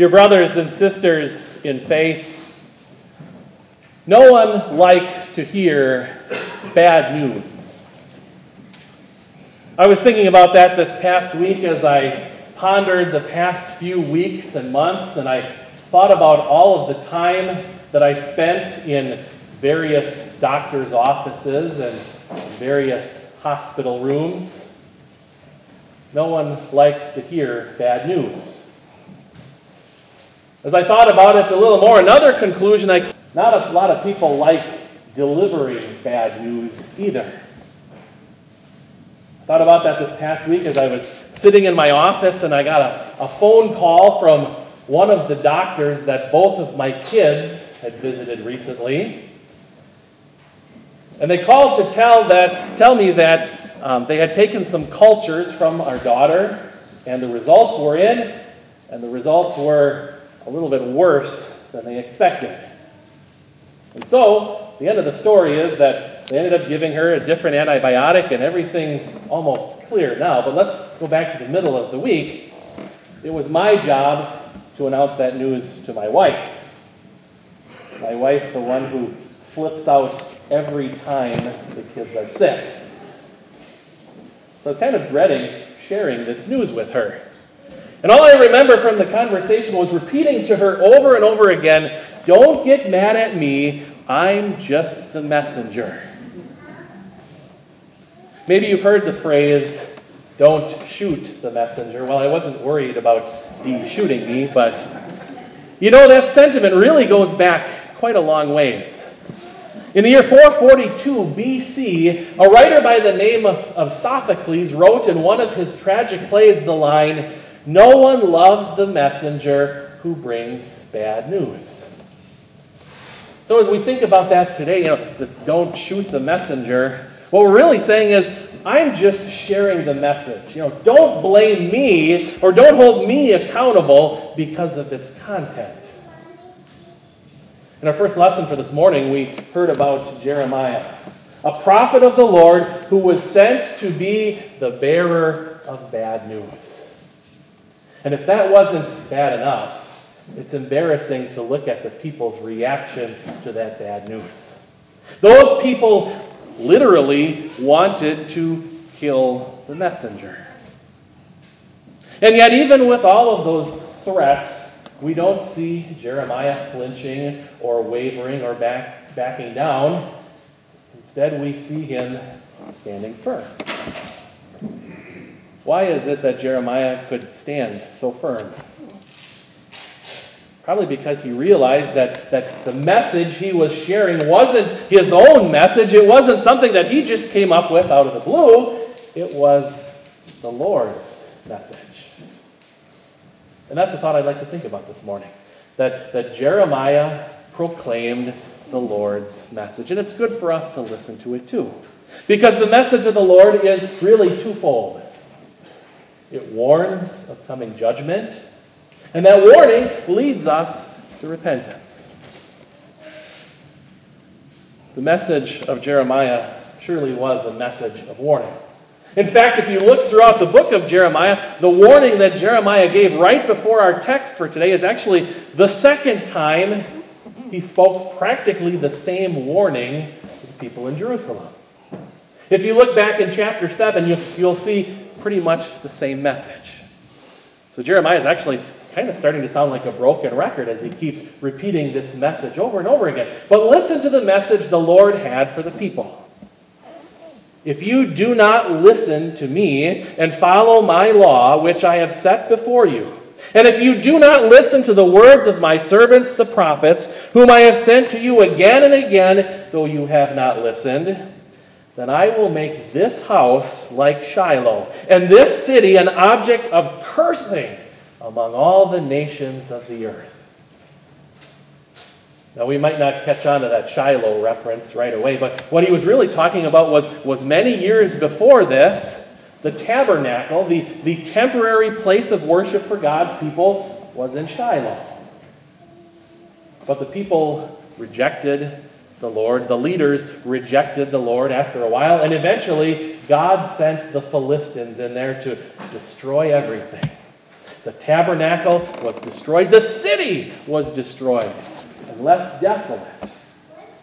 Dear brothers and sisters in faith, no one likes to hear bad news. I was thinking about that this past week as I pondered the past few weeks and months, and I thought about all of the time that I spent in various doctors' offices and various hospital rooms. No one likes to hear bad news. As I thought about it a little more, another conclusion I not a lot of people like delivering bad news either. I thought about that this past week as I was sitting in my office and I got a, a phone call from one of the doctors that both of my kids had visited recently. And they called to tell, that, tell me that um, they had taken some cultures from our daughter, and the results were in, and the results were a little bit worse than they expected. And so, the end of the story is that they ended up giving her a different antibiotic, and everything's almost clear now. But let's go back to the middle of the week. It was my job to announce that news to my wife. My wife, the one who flips out every time the kids are sick. So I was kind of dreading sharing this news with her. And all I remember from the conversation was repeating to her over and over again don't get mad at me, I'm just the messenger. Maybe you've heard the phrase, don't shoot the messenger. Well, I wasn't worried about Dee shooting me, but you know, that sentiment really goes back quite a long ways. In the year 442 BC, a writer by the name of Sophocles wrote in one of his tragic plays the line, No one loves the messenger who brings bad news. So as we think about that today, you know, don't shoot the messenger, what we're really saying is, I'm just sharing the message. You know, don't blame me or don't hold me accountable because of its content. In our first lesson for this morning, we heard about Jeremiah, a prophet of the Lord who was sent to be the bearer of bad news. And if that wasn't bad enough, it's embarrassing to look at the people's reaction to that bad news. Those people literally wanted to kill the messenger. And yet, even with all of those threats, we don't see Jeremiah flinching or wavering or back, backing down. Instead, we see him standing firm. Why is it that Jeremiah could stand so firm? Probably because he realized that, that the message he was sharing wasn't his own message. It wasn't something that he just came up with out of the blue. It was the Lord's message. And that's a thought I'd like to think about this morning. That, that Jeremiah proclaimed the Lord's message. And it's good for us to listen to it too. Because the message of the Lord is really twofold it warns of coming judgment and that warning leads us to repentance. The message of Jeremiah surely was a message of warning. In fact, if you look throughout the book of Jeremiah, the warning that Jeremiah gave right before our text for today is actually the second time he spoke practically the same warning to the people in Jerusalem. If you look back in chapter 7, you, will see pretty much the same message. So Jeremiah is actually kind of starting to sound like a broken record as he keeps repeating this message over and over again. But listen to the message the Lord had for the people. If you do not listen to me and follow my law, which I have set before you, and if you do not listen to the words of my servants the prophets, whom I have sent to you again and again, though you have not listened, then I will make this house like Shiloh, and this city an object of cursing among all the nations of the earth. Now, we might not catch on to that Shiloh reference right away, but what he was really talking about was, was many years before this, the tabernacle, the, the temporary place of worship for God's people, was in Shiloh. But the people rejected the Lord. The leaders rejected the Lord after a while, and eventually God sent the Philistines in there to destroy everything. The tabernacle was destroyed. The city was destroyed and left desolate.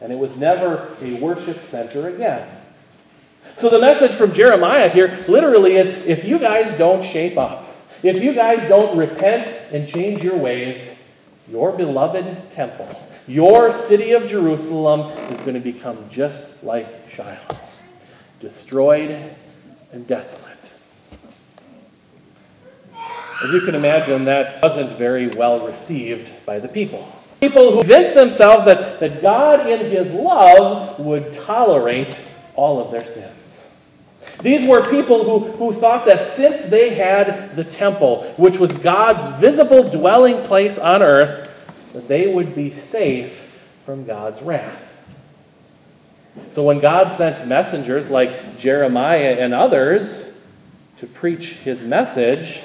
And it was never a worship center again. So the message from Jeremiah here literally is if you guys don't shape up, if you guys don't repent and change your ways, your beloved temple, your city of Jerusalem is going to become just like Shiloh, destroyed and desolate. As you can imagine, that wasn't very well received by the people. People who convinced themselves that, that God, in His love, would tolerate all of their sins. These were people who, who thought that since they had the temple, which was God's visible dwelling place on earth, that they would be safe from God's wrath. So when God sent messengers like Jeremiah and others to preach his message,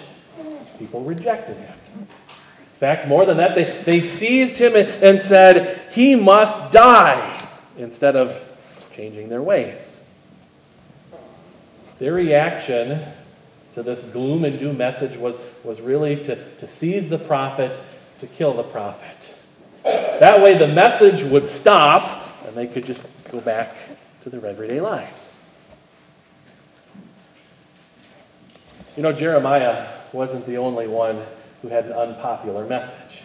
people rejected him. In fact, more than that, they, they seized him and said, He must die, instead of changing their ways. Their reaction to this gloom and doom message was, was really to, to seize the prophet, to kill the prophet. That way, the message would stop and they could just go back to their everyday lives. You know, Jeremiah wasn't the only one who had an unpopular message.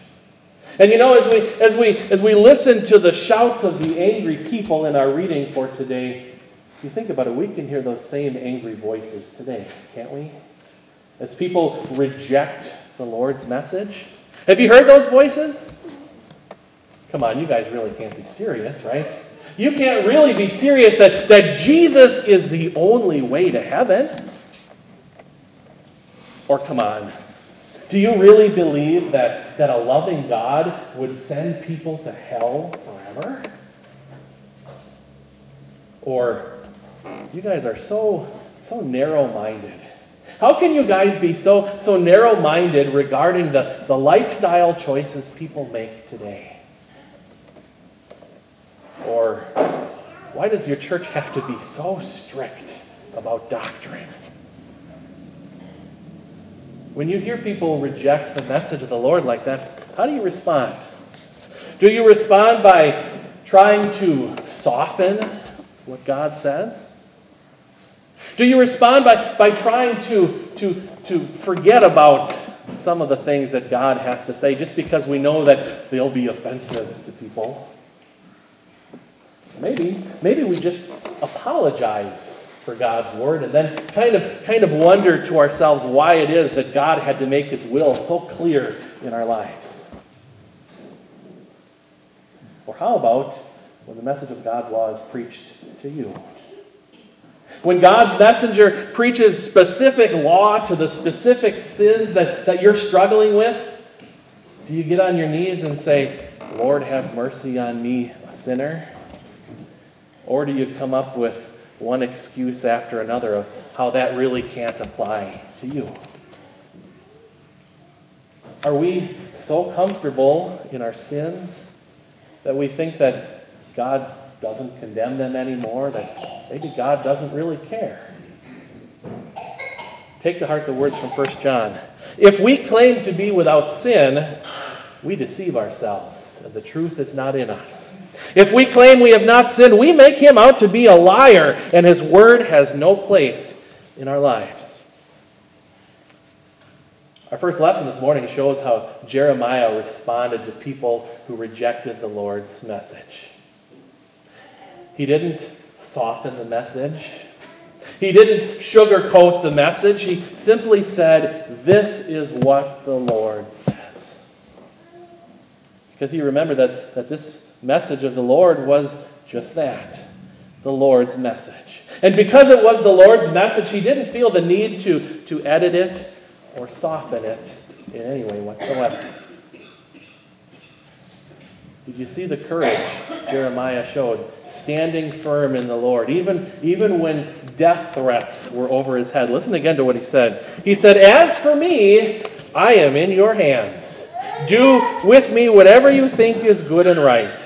And you know, as we, as we, as we listen to the shouts of the angry people in our reading for today, if you think about it, we can hear those same angry voices today, can't we? As people reject the Lord's message. Have you heard those voices? Come on, you guys really can't be serious, right? You can't really be serious that, that Jesus is the only way to heaven. Or come on, do you really believe that, that a loving God would send people to hell forever? Or you guys are so, so narrow minded. How can you guys be so, so narrow minded regarding the, the lifestyle choices people make today? Or why does your church have to be so strict about doctrine? When you hear people reject the message of the Lord like that, how do you respond? Do you respond by trying to soften what God says? Do you respond by, by trying to, to, to forget about some of the things that God has to say just because we know that they'll be offensive to people? Maybe, maybe we just apologize for God's word and then kind of, kind of wonder to ourselves why it is that God had to make his will so clear in our lives. Or how about when the message of God's law is preached to you? When God's messenger preaches specific law to the specific sins that, that you're struggling with, do you get on your knees and say, Lord, have mercy on me, a sinner? Or do you come up with one excuse after another of how that really can't apply to you? Are we so comfortable in our sins that we think that God doesn't condemn them anymore, that maybe God doesn't really care. Take to heart the words from 1 John. If we claim to be without sin, we deceive ourselves, and the truth is not in us. If we claim we have not sinned, we make him out to be a liar, and his word has no place in our lives. Our first lesson this morning shows how Jeremiah responded to people who rejected the Lord's message. He didn't soften the message. He didn't sugarcoat the message. He simply said, This is what the Lord says. Because he remembered that, that this message of the Lord was just that the Lord's message. And because it was the Lord's message, he didn't feel the need to, to edit it or soften it in any way whatsoever. Did you see the courage Jeremiah showed standing firm in the Lord, even, even when death threats were over his head. Listen again to what he said. He said, As for me, I am in your hands. Do with me whatever you think is good and right.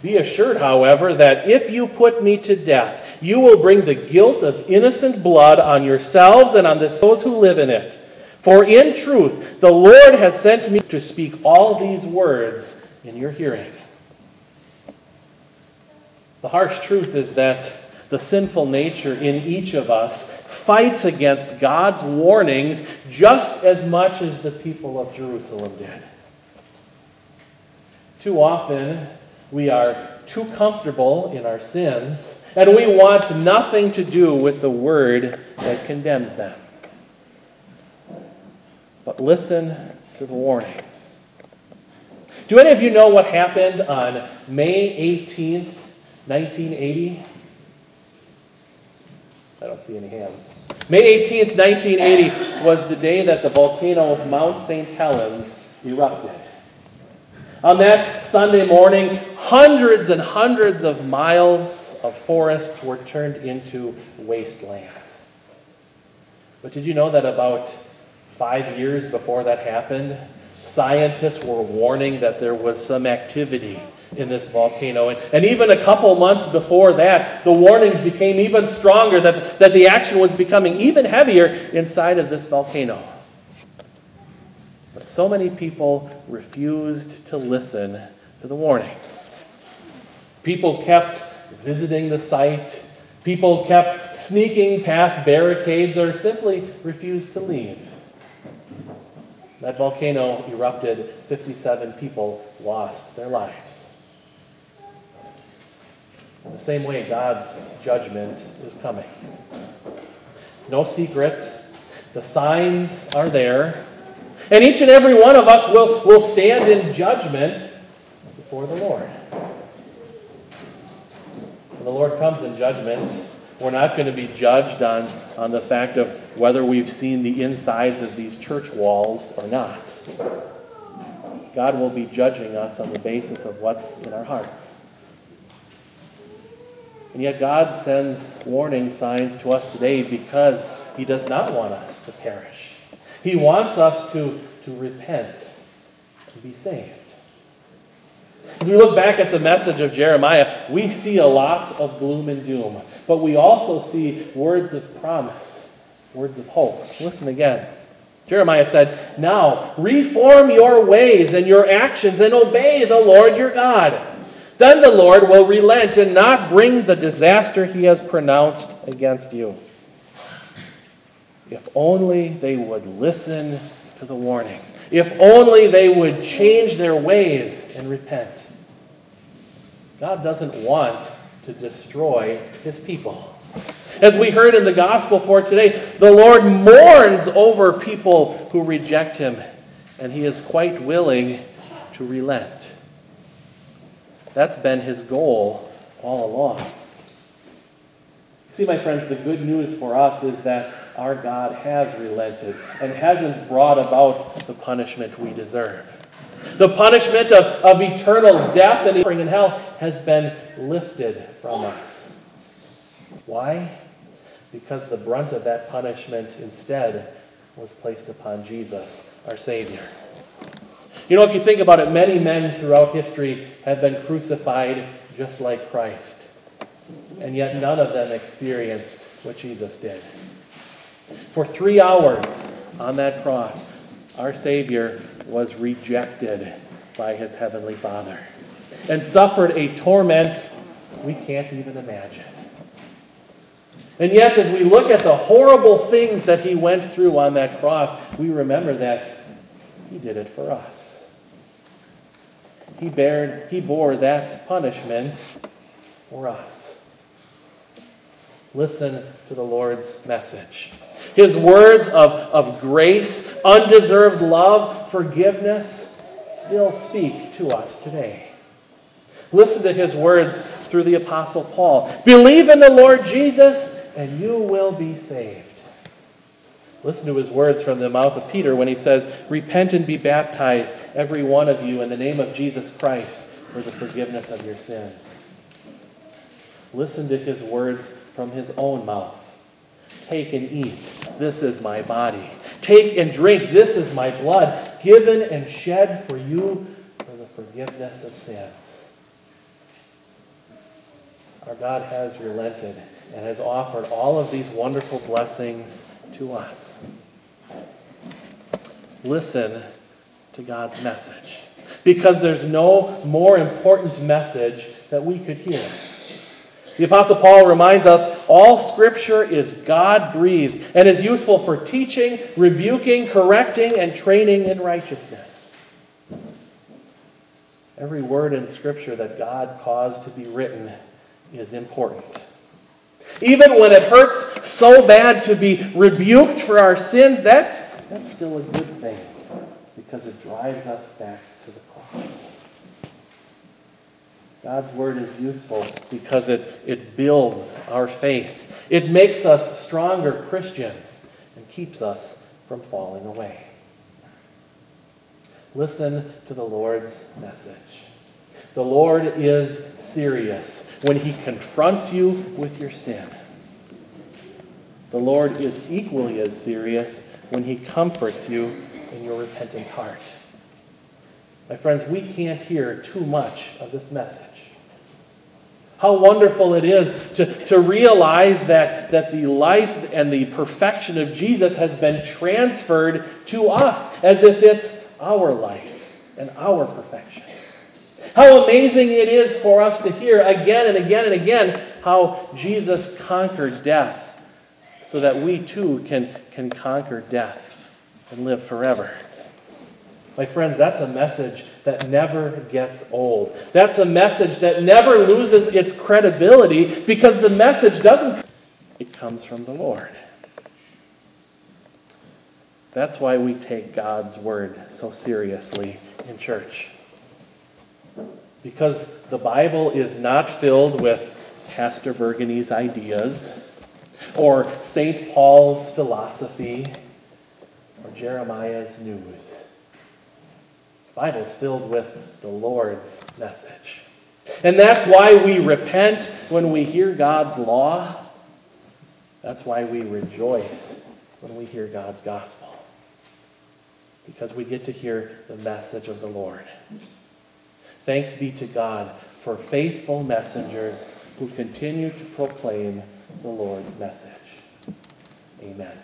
Be assured, however, that if you put me to death, you will bring the guilt of innocent blood on yourselves and on those who live in it. For in truth, the Lord has sent me to speak all these words in your hearing. The harsh truth is that the sinful nature in each of us fights against God's warnings just as much as the people of Jerusalem did. Too often, we are too comfortable in our sins, and we want nothing to do with the word that condemns them. But listen to the warnings. Do any of you know what happened on May 18th, 1980? I don't see any hands. May 18th, 1980 was the day that the volcano of Mount St. Helens erupted. On that Sunday morning, hundreds and hundreds of miles of forests were turned into wasteland. But did you know that about five years before that happened, scientists were warning that there was some activity in this volcano. And, and even a couple months before that, the warnings became even stronger that, that the action was becoming even heavier inside of this volcano. But so many people refused to listen to the warnings. People kept visiting the site, people kept sneaking past barricades, or simply refused to leave. That volcano erupted, 57 people lost their lives. In the same way, God's judgment is coming. It's no secret. The signs are there. And each and every one of us will, will stand in judgment before the Lord. When the Lord comes in judgment, we're not going to be judged on, on the fact of whether we've seen the insides of these church walls or not. God will be judging us on the basis of what's in our hearts. And yet, God sends warning signs to us today because He does not want us to perish. He wants us to, to repent, to be saved. As we look back at the message of Jeremiah, we see a lot of gloom and doom, but we also see words of promise, words of hope. Listen again. Jeremiah said, Now reform your ways and your actions and obey the Lord your God. Then the Lord will relent and not bring the disaster he has pronounced against you. If only they would listen to the warnings. If only they would change their ways and repent. God doesn't want to destroy his people. As we heard in the gospel for today, the Lord mourns over people who reject him, and he is quite willing to relent. That's been his goal all along. See, my friends, the good news for us is that our God has relented and hasn't brought about the punishment we deserve. The punishment of, of eternal death and suffering in hell has been lifted from us. Why? Because the brunt of that punishment instead was placed upon Jesus, our Savior. You know, if you think about it, many men throughout history have been crucified just like Christ. And yet none of them experienced what Jesus did. For three hours on that cross, our Savior was rejected by his heavenly Father and suffered a torment we can't even imagine. And yet, as we look at the horrible things that he went through on that cross, we remember that he did it for us. He, bared, he bore that punishment for us. Listen to the Lord's message. His words of, of grace, undeserved love, forgiveness still speak to us today. Listen to his words through the Apostle Paul. Believe in the Lord Jesus, and you will be saved. Listen to his words from the mouth of Peter when he says, Repent and be baptized, every one of you, in the name of Jesus Christ, for the forgiveness of your sins. Listen to his words from his own mouth. Take and eat. This is my body. Take and drink. This is my blood, given and shed for you for the forgiveness of sins. Our God has relented and has offered all of these wonderful blessings to us. listen to God's message. Because there's no more important message that we could hear. The Apostle Paul reminds us all Scripture is God breathed and is useful for teaching, rebuking, correcting, and training in righteousness. Every word in Scripture that God caused to be written is important. Even when it hurts so bad to be rebuked for our sins, that's, that's still a good thing because it drives us back to the cross. God's word is useful because it, it builds our faith. It makes us stronger Christians and keeps us from falling away. Listen to the Lord's message. The Lord is serious when he confronts you with your sin. The Lord is equally as serious when he comforts you in your repentant heart. My friends, we can't hear too much of this message. How wonderful it is to, to realize that, that the life and the perfection of Jesus has been transferred to us as if it's our life and our perfection. How amazing it is for us to hear again and again and again how Jesus conquered death so that we too can, can conquer death and live forever. My friends, that's a message that never gets old. That's a message that never loses its credibility because the message doesn't, it comes from the Lord. That's why we take God's word so seriously in church. Because the Bible is not filled with Pastor Burgundy's ideas or St. Paul's philosophy or Jeremiah's news. Bible is filled with the Lord's message. And that's why we repent when we hear God's law. That's why we rejoice when we hear God's gospel. Because we get to hear the message of the Lord. Thanks be to God for faithful messengers who continue to proclaim the Lord's message. Amen.